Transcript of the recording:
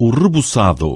o reboçado.